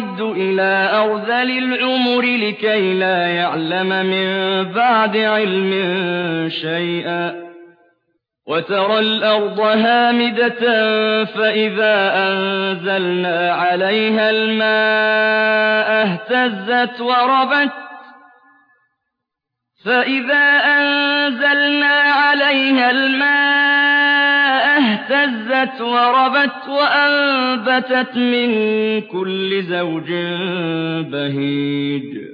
يُرَدُّ إِلَىٰ أَرْذَلِ الْعُمُرِ لِكَيْ لَا يَعْلَمَ مِن بَعْدِ عِلْمٍ شَيْئًا ۚ. وَتَرَى الْأَرْضَ هَامِدَةً فَإِذَا أَنزَلْنَا عَلَيْهَا الْمَاءَ اهْتَزَّتْ وَرَبَتْ. فَإِذَا أَنزَلْنَا عَلَيْهَا الْمَاءَ اهْتَزَّتْ وَرَبَتْ وَأَنبَتَتْ مِن كُلِّ زَوْجٍ بَهِيجٍ.